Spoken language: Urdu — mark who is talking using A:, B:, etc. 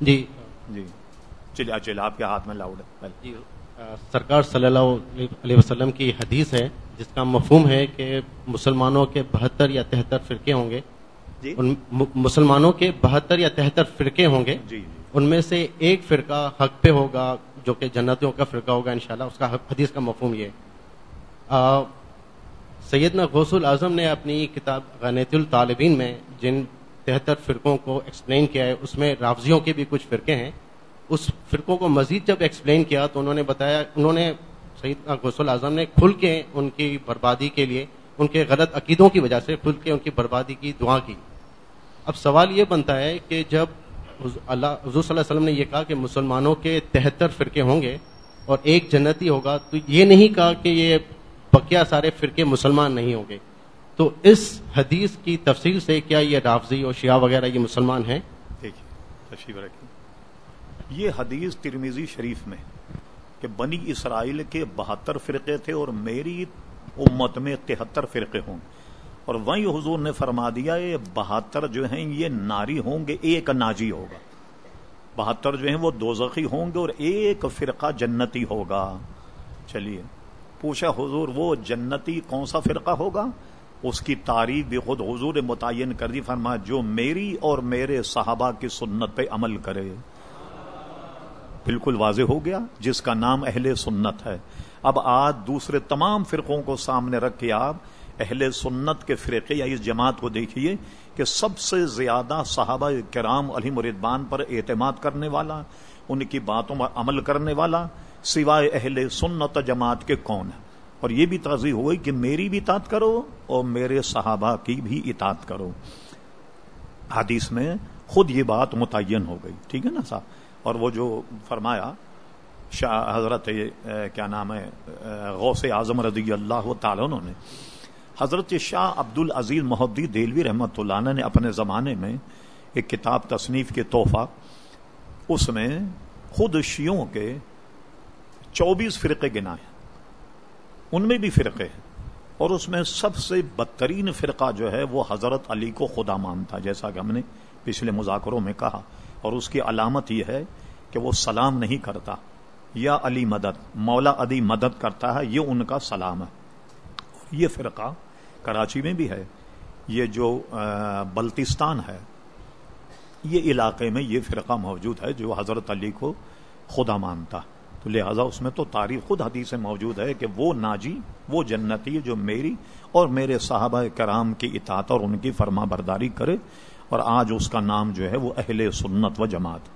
A: جی۔
B: جی۔ چلیے چلیے آپ کے ہاتھ میں لاؤڈ ہے۔
A: جی سرکار صلی اللہ علیہ وسلم کی حدیث ہے جس کا مفہوم ہے کہ مسلمانوں کے بہتر یا تہتر فرقے ہوں گے۔
B: جی۔
A: ان مسلمانوں کے بہتر یا تہتر فرقے ہوں گے۔
B: جی جی۔
A: ان میں سے ایک فرقہ حق پہ ہوگا جو کہ جنتوں کا فرقہ ہوگا انشاءاللہ اس کا حدیث کا مفہوم یہ آ، سیدنا غوث الاعظم نے اپنی کتاب غنیت الطالبین میں جن تہتر فرقوں کو ایکسپلین کیا ہے، اس میں رافضیوں کے بھی کچھ فرقے ہیں۔ اس فرقوں کو مزید جب ایکسپلین کیا تو انہوں نے بتایا، انہوں نے سیدنا غوث الاعظم نے کھل کے ان کی بربادی کے لیے، ان کے غلط عقیدوں کی وجہ سے کھل کے ان کی بربادی کی دعا کی۔ اب سوال یہ بنتا ہے کہ جب اللہ، حضور صلی اللہ علیہ وسلم نے یہ کہا کہ مسلمانوں کے تہتر فرقے ہوں گے اور ایک جنتی ہوگا، تو یہ نہیں کہا کہ یہ بقیہ سارے فرقے مسلمان نہیں ہوں گے۔ تو اس حدیث کی تفصیل سے کیا یہ رافضی اور شیعہ وغیرہ یہ مسلمان ہیں؟
B: دیکھیے، تشریف یہ حدیث ترمیزی شریف میں کہ بنی اسرائیل کے بہتر فرقے تھے اور میری امت میں تہتر فرقے ہوں گے۔ اور وہیں حضور نے فرما دیا، یہ بہتر جو ہیں، یہ ناری ہوں گے، ایک ناجی ہوگا۔ بہتر جو ہیں، وہ دوزخی ہوں گے اور ایک فرقہ جنتی ہوگا۔ چلیے، پوچھا حضور، وہ جنتی کون سا فرقہ ہوگا؟ اس کی تعریف بھی خود حضور متعین کر دی فرما جو میری اور میرے صحابہ کی سنت پہ عمل کرے۔ بالکل واضح ہو گیا، جس کا نام اہل سنت ہے۔ اب آج دوسرے تمام فرقوں کو سامنے رکھ کے آپ اہل سنت کے فرقے یا اس جماعت کو دیکھیے کہ سب سے زیادہ صحابہ کرام علی مردبان پر اعتماد کرنے والا، ان کی باتوں پر عمل کرنے والا، سوائے اہل سنت جماعت کے کون ہے اور یہ بھی تازی ہوئی کہ میری بھی اطاعت کرو اور میرے صحابہ کی بھی اطاعت کرو۔ حدیث میں خود یہ بات متعین ہو گئی، ٹھیک ہے نا صاحب؟ اور وہ جو فرمایا، شاہ حضرت کیا نام ہے غوث اعظم رضی اللہ تعالیٰ نے، حضرت شاہ عبد العزیز محدی دہلوی رحمت اللہ عنہ نے اپنے زمانے میں ایک کتاب تصنیف کے تحفہ، اس میں خود شیوں کے چوبیس فرقے گنائے۔ ان میں بھی فرقے ہیں۔ اور اس میں سب سے بدترین فرقہ جو ہے وہ حضرت علی کو خدا مانتا، جیسا کہ ہم نے پچھلے مذاکروں میں کہا۔ اور اس کی علامت یہ ہے کہ وہ سلام نہیں کرتا، یا علی مدد، مولا علی مدد کرتا ہے، یہ ان کا سلام ہے۔ یہ فرقہ کراچی میں بھی ہے، یہ جو بلتستان ہے، یہ علاقے میں یہ فرقہ موجود ہے جو حضرت علی کو خدا مانتا۔ تو لہذا اس میں تو تاریخ خود حدیث سے موجود ہے کہ وہ ناجی، وہ جنتی جو میری اور میرے صحابہ کرام کی اطاعت اور ان کی فرما برداری کرے اور آج اس کا نام جو ہے وہ اہل سنت و جماعت۔